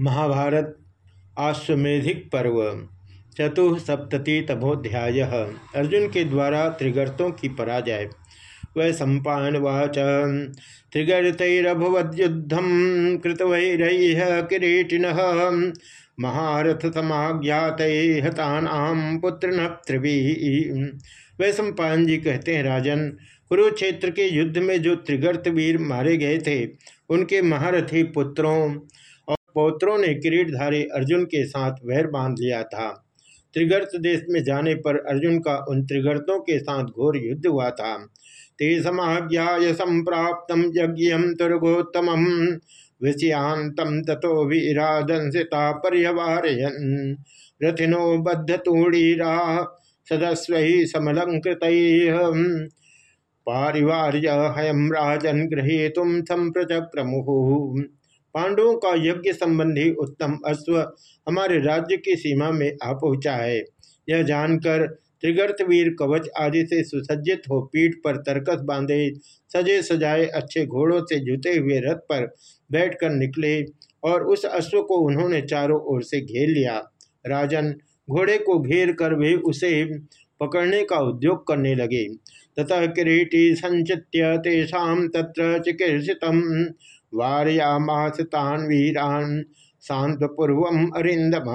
महाभारत आश्वेधिक पर्व चतुसप्तति तमोध्याय। अर्जुन के द्वारा त्रिगर्तों की पराजय। वै सम्पावाच त्रिगर्तरभुवद्युद्धम कृतवैर किरीटिन, महारथ समाज्ञात हतानाम पुत्र त्रिवी वै सम्पान जी कहते हैं, राजन, कुरुक्षेत्र के युद्ध में जो त्रिगर्त वीर मारे गए थे, उनके महारथी पुत्रों पौत्रों ने किरीटधारी अर्जुन के साथ वैर बाँध लिया था। त्रिगर्त देश में जाने पर अर्जुन का उन त्रिगर्तों के साथ घोर युद्ध हुआ था। ते समाज्ञा संप्राप्त यज्ञ तुर्गोत्तम विषयांतम तथो वीरादंसिता पर्यवारयन। रथिनो बद्ध तूणीरा सदस्व समलंकृत पारिवार्य हयम राजन गृहीतुम संप्रचक्रमुहु पांडवों का यज्ञ संबंधी उत्तम अश्व हमारे राज्य की सीमा में आ पहुँचा है। यह जानकर त्रिगर्तवीर कवच आदि से सुसज्जित हो पीठ पर तरकस बांधे, सजे सजाए अच्छे घोड़ों से जुते हुए रथ पर बैठकर निकले और उस अश्व को उन्होंने चारों ओर से घेर लिया। राजन घोड़े को घेर कर वे उसे पकड़ने का उद्योग करने लगे। ततः किरीटी संचित्य तेषा तत्र चिकित्सित वारयामास तान वीरान शांतपूर्व अरिंदम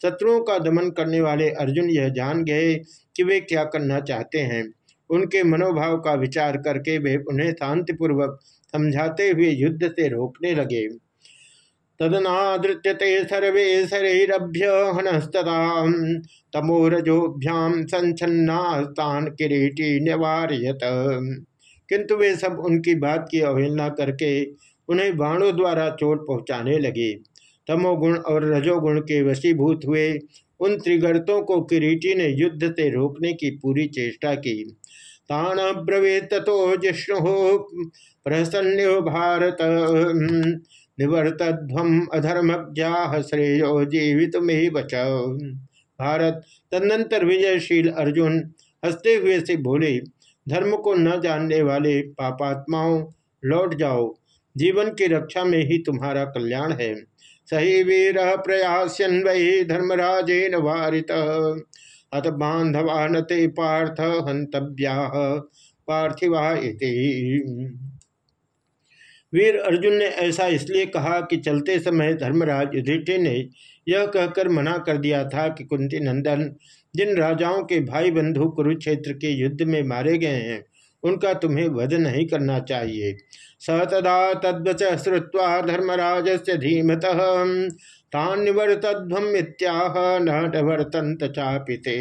शत्रुओं का दमन करने वाले अर्जुन यह जान गए कि वे क्या करना चाहते हैं। उनके मनोभाव का विचार करके वे उन्हें शांतिपूर्वक समझाते हुए युद्ध से रोकने लगे। तदनादृत्यते सर्वे शरीरभ्य हनस्तता तमोरजोभ्याम संचन्नास्तान किरीटी निवार्यत। किंतु वे सब उनकी बात की अवहेलना करके उन्हें बाणों द्वारा चोट पहुँचाने लगे। तमोगुण और रजोगुण के वशीभूत हुए उन त्रिगर्तों को किरीटी ने युद्ध से रोकने की पूरी चेष्टा की। तान ब्रवे तथो जिष्णु प्रसन्न भारत। निवर्तध्वम अधर्मज्ञा श्रेयो जीवित में बच भारत तदनंतर विजयशील अर्जुन हँसते हुए से बोले धर्म को न जानने वाले पापात्माओं, लौट जाओ। जीवन की रक्षा में ही तुम्हारा कल्याण है। सही वीर प्रयासन वही धर्मराजेन अत बांधवा नते पार्थ हंतव्या पार्थिवा वीर अर्जुन ने ऐसा इसलिए कहा कि चलते समय धर्मराज युधिष्ठिर ने यह कहकर मना कर दिया था कि कुंती नंदन जिन राजाओं के भाई बंधु कुरुक्षेत्र के युद्ध में मारे गए हैं, उनका तुम्हें वध नहीं करना चाहिए। सतदा तद्वच श्रुवा धर्मराज से धीमत तान्वर्तध्वम इत्याह नवर्तंत चापिते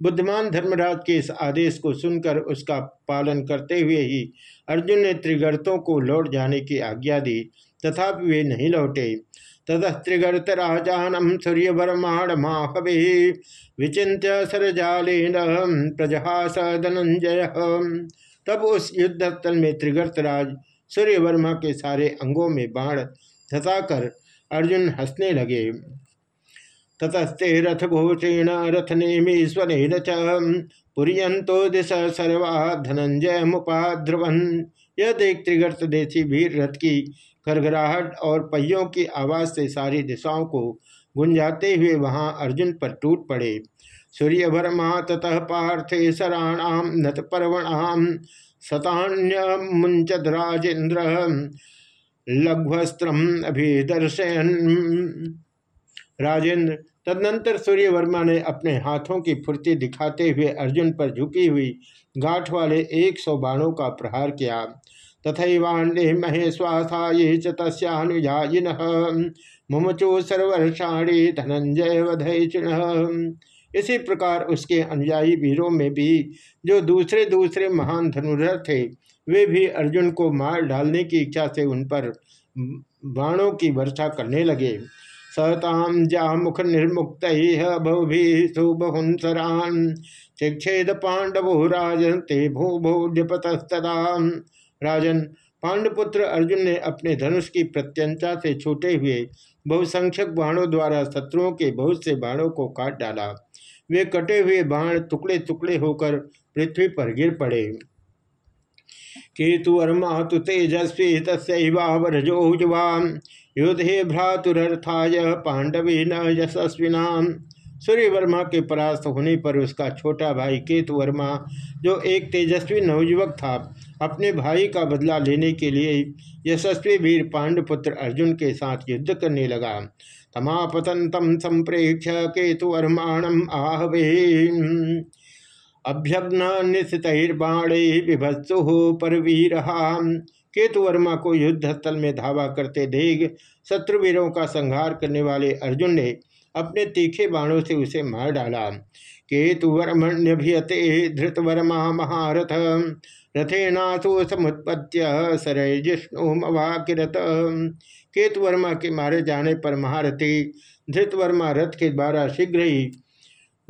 बुद्धिमान धर्मराज के इस आदेश को सुनकर उसका पालन करते हुए ही अर्जुन ने त्रिगर्तों को लौट जाने की आज्ञा दी, तथापि वे नहीं लौटे। ततस्त्रिगर्तराजानम सूर्यवर्माणमाहवे विचिन्त्य सरजालेन प्रजहास धनंजय तब उस युद्ध स्थल में त्रिगर्तराज सूर्यवर्मा के सारे अंगों में बाण धसाकर अर्जुन हंसने लगे। ततस्ते रथ घोषेण रथ नेमीश्वर पुरियंतो दिश सर्वा धनंजय मुपाध्रुवन यह देख त्रिगर्त देशी भीर रथ की खरघराहट और पहियों की आवाज़ से सारी दिशाओं को गुंजाते हुए वहाँ अर्जुन पर टूट पड़े। सूर्यवर्मा ततः पार्थे सराणाम नत पर्वणाम शतान्य मुंचद राजेन्द्र लघ्वस्त्रम अभिदर्शन राजेंद्र तदनंतर सूर्यवर्मा ने अपने हाथों की फुर्ती दिखाते हुए अर्जुन पर झुकी हुई गांठ वाले एक सौ बाणों का प्रहार किया। तथैवाण्डे महेश्वासा ये चुजाइन मुमुचु सर्वर्षाणी धनंजय वधैचिण इसी प्रकार उसके अनुयायी वीरों में भी जो दूसरे दूसरे महान धनुर्धर थे, वे भी अर्जुन को मार डालने की इच्छा से उन पर बाणों की वर्षा करने लगे। सताम जा मुख निर्मुक्त बहुभिसुबहुंसरान शिक्षेद पांडवो राजन ते भूभोड्यपतस्तदा राजन, पांडपुत्र अर्जुन ने अपने धनुष की प्रत्यंता से छूटे हुए बहुसंख्यक बाणों द्वारा शत्रुओं के बहुत से बाणों को काट डाला। वे कटे हुए बाण टुकड़े टुकड़े होकर पृथ्वी पर गिर पड़े। केतुवर्मा तो तेजस्वी तस्वावरजो युवा युद्धे भ्रातुरर्थाय पांडवी न यशस्विना सूर्य वर्मा के परास्त होने पर उसका छोटा भाई केतु वर्मा जो एक तेजस्वी नवयुवक था, अपने भाई का बदला लेने के लिए यशस्वी वीर पांडुपुत्र अर्जुन के साथ युद्ध करने लगा। तमापतंतम संप्रेक्ष केतुवर्माणम आहवे अभ्यग्न निशितर्बाणे विभत्सु पर वीर केतुवर्मा को युद्ध स्थल में धावा करते देख शत्रुवीरों का संहार करने वाले अर्जुन ने अपने तीखे बाणों से उसे मार डाला। केतुवर्मण्यभियते धृतवर्मा महारथ रथे रथेनाथो समुत्पत्य सरय जिष्णुमवाकिरत केतुवर्मा के मारे जाने पर महारथी धृतवर्मा रथ के द्वारा शीघ्र ही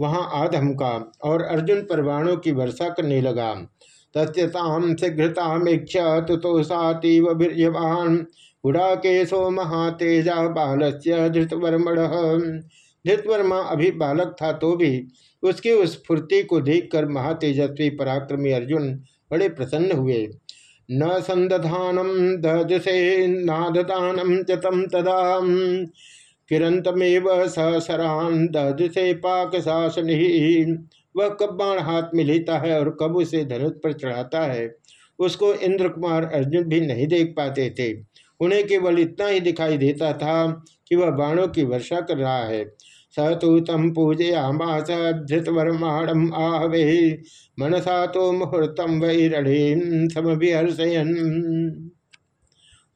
वहाँ आधम का और अर्जुन पर बाणों की वर्षा करने लगा। तस्ताम शीघ्रताम इच्छा तुतोषातीव वीर्यवान गुड़ाकेशो महातेजा बाल से धृतवर्मण धृतवर्मा अभी बालक था तो भी उसकी उस फुर्ती को देखकर महातेजस्वी पराक्रमी अर्जुन बड़े प्रसन्न हुए न संदधानम दजसे नादतानम चतम तदा किरंतमेव सहसरान दजसे पाक शासन वह कब बाण हाथ में लेता है और कब उसे धनुष पर चढ़ाता है, उसको इंद्र कुमार अर्जुन भी नहीं देख पाते थे। उन्हें केवल इतना ही दिखाई देता था कि वह बाणों की वर्षा कर रहा है। स तो तम पूजयामास धृतवर्माणम आहवे मनसा तो मुहूर्तम वही समभिहर्षयन।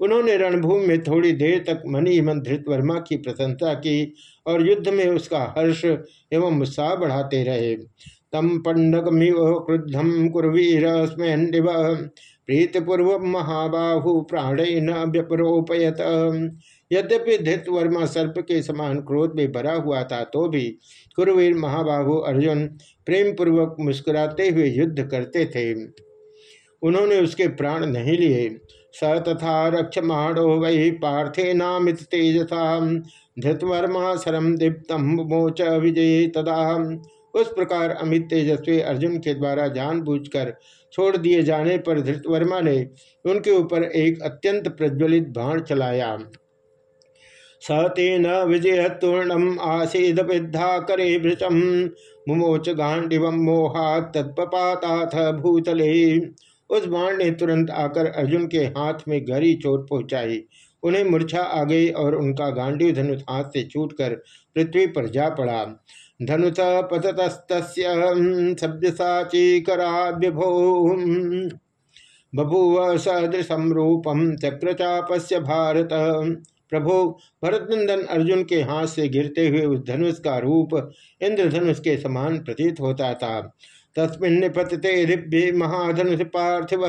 उन्होंने रणभूमि में थोड़ी देर तक मनी मन धृतवर्मा की प्रशंसा की और युद्ध में उसका हर्ष एवं उत्साह बढ़ाते रहे। तम पंडकमिव क्रुद्धम कुरवीर स्मयनिव प्रीतपूर्व महाबाहु प्राण न व्यपरोपयत। यद्यपि धृतवर्मा सर्प के समान क्रोध में भरा हुआ था तो भी कुरवीर महाबाहु अर्जुन प्रेमपूर्वक मुस्कुराते हुए युद्ध करते थे। उन्होंने उसके प्राण नहीं लिए। स तथा रक्षमाणो वही पार्थे नामित तेजसा। धृतवर्मा सरम दीप्तम मोच विजय तदा। उस प्रकार अमित तेजस्वी अर्जुन के द्वारा जानबूझकर छोड़ दिए जाने पर धृतवर्मा ने उनके ऊपर एक अत्यंत प्रज्वलित बाण चलाया। स तेन विजय तूर्णम आसीद विद्धा करे भृचम मुमोच गांडिव मोहा तत्पाता भूतले। उस बाण ने तुरंत आकर अर्जुन के हाथ में गहरी चोट पहुंचाई। उन्हें मूर्छा आ गई और उनका गांडी धनुष हाथ से छूटकर पृथ्वी पर जा पड़ा। धनुष पततस्त सभ्यसाची करा विभो बभूव सदृशम रूपम चक्रचापस्य भारत। प्रभो, भरतनंदन अर्जुन के हाथ से गिरते हुए उस धनुष का रूप इंद्रधनुष के समान प्रतीत होता था। तस्मिन् निपतते दिव्य महाधनुष पार्थिव।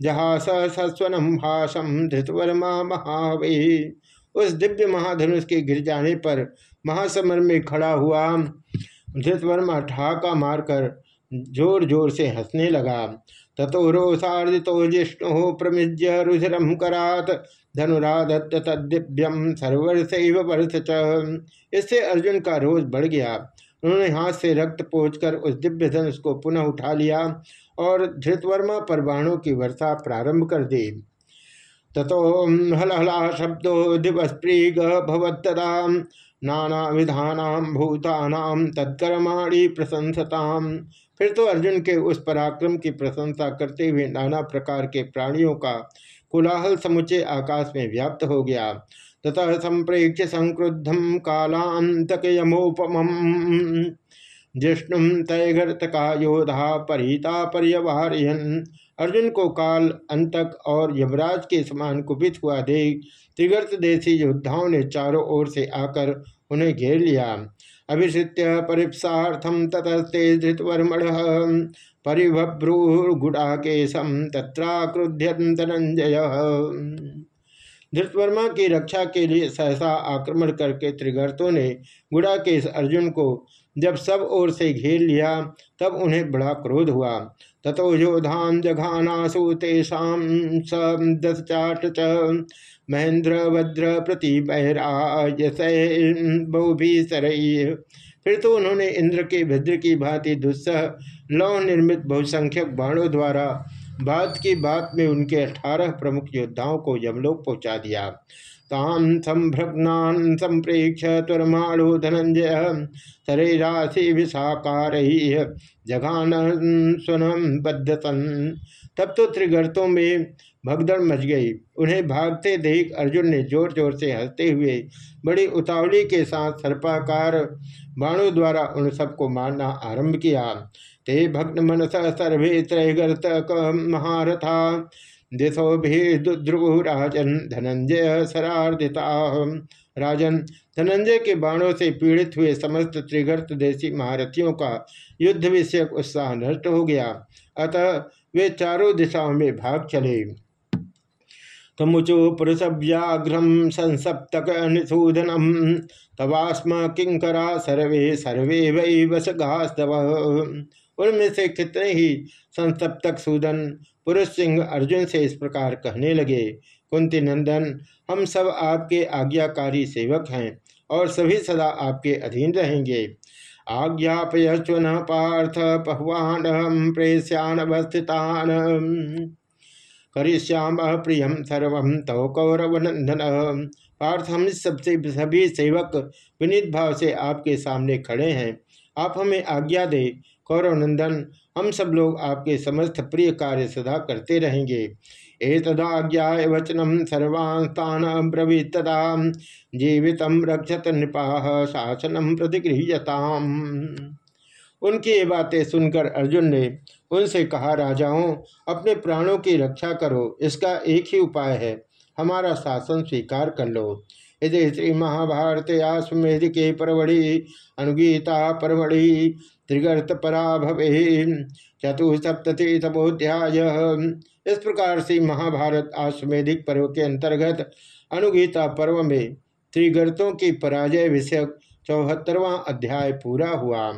जहास सस्वनम भाषम धृतवर्मा महावे। उस दिव्य महाधनुष के गिर जाने पर महासमर में खड़ा हुआ धृतवर्मा ठहाका मारकर ज़ोर ज़ोर से हंसने लगा। ततो रोषार्जितो जिष्णु प्रमिज्य रुधिरम करात। धनुराधत्त तद्दिव्यम सर्वर्षैव वर्ष इससे अर्जुन का रोष बढ़ गया। उन्होंने हाथ से रक्त पोछकर उस दिव्य धनुष को पुनः उठा लिया और धृतवर्मा पर बाणों की वर्षा प्रारंभ कर दी। ततो हलहला शब्दो दिवस्प्रीग भवत्तदा। नाना विधानाम भूतानाम तत्कर्माणी प्रशंसताम। फिर तो अर्जुन के उस पराक्रम की प्रशंसा करते हुए नाना प्रकार के प्राणियों का कुलाहल समुचे आकाश में व्याप्त हो गया। ततः संप्रेक्ष्य संक्रुद्धम कालांतक यमोपम जिष्णु तयघर्तका योधा परिता पर्यवहारियन अर्जुन को काल अंतक और यमराज के समान कुपित हुआ देख त्रिगर्त देशी योद्धाओं ने चारों ओर से आकर उन्हें घेर लिया। अभिषित्य परिप्सार्थम ततस्ते धृतवर्मण परिभ्रूगुड़ाकेशम तत्राक्रुध्यन धनंजय धृतवर्मा की रक्षा के लिए सहसा आक्रमण करके त्रिगर्तों ने गुड़ा के इस अर्जुन को जब सब ओर से घेर लिया, तब उन्हें बड़ा क्रोध हुआ। तथो योधान जघानासु तेषाम चाट च। महेंद्र भद्र प्रति बहुभी सरई फिर तो उन्होंने इंद्र के भद्र की भांति दुस्सह लौ निर्मित बहुसंख्यक बाणों द्वारा बात की बात में उनके अठारह प्रमुख योद्धाओं को यमलोक पहुँचा दिया। तान संभ्रग्नान संप्रेक्ष तुरमाणु धनंजय शरीराशि विषाकार जघान सुनम बद्धसन। तब तो त्रिगर्तों में भगदड़ मच गई। उन्हें भागते देख अर्जुन ने ज़ोर ज़ोर से हँसते हुए बड़ी उतावली के साथ सर्पाकार बाणों द्वारा उन सबको मारना आरंभ किया। ते भग्न मनस सर्वे त्रैगर्त महारथा। दिशो भी ध्रुव राजन धनंजय सरार्दिता राजन, धनंजय के बाणों से पीड़ित हुए समस्त त्रिगर्त देशी महारथियों का युद्ध विषयक उत्साह नष्ट हो गया। अतः वे चारों दिशाओं में भाग चले। तमुचो पुरुषव्याघ्रम संसप्तक निषूदनम तवास्म किंकरा सर्वे सर्वे वै वसगास्तव उनमें से कितने ही संसप्तक सूदन पुरुष सिंह अर्जुन से इस प्रकार कहने लगे, कुंती नंदन, हम सब आपके आज्ञाकारी सेवक हैं और सभी सदा आपके अधीन रहेंगे। आज्ञापयस्व पार्थ पहवान प्रेस्यान अवस्थितान करिष्याम प्रियम सर्व तव कौरव नंदन पार्थ हम सबसे सभी सेवक विनीत भाव से आपके सामने खड़े हैं। आप हमें आज्ञा दे कौरव नंदन हम सब लोग आपके समस्त प्रिय कार्य सदा करते रहेंगे। एतदाज्ञा वचनम सर्वास्तान ब्रवीत तदा। जीवित रक्षत नृपा शासनम प्रतिगृहताम उनकी ये बातें सुनकर अर्जुन ने उनसे कहा, राजाओं, अपने प्राणों की रक्षा करो, इसका एक ही उपाय है, हमारा शासन स्वीकार कर लो। यदि श्री महाभारत आश्वेध के परवड़ी अनुगीता परवड़ी त्रिगर्त पराभवे चतुसप्तति तपोध्याय इस प्रकार से महाभारत आश्वेधिक पर्व के अंतर्गत अनुगीता पर्व में त्रिगर्तों की पराजय विषयक चौहत्तरवां अध्याय पूरा हुआ।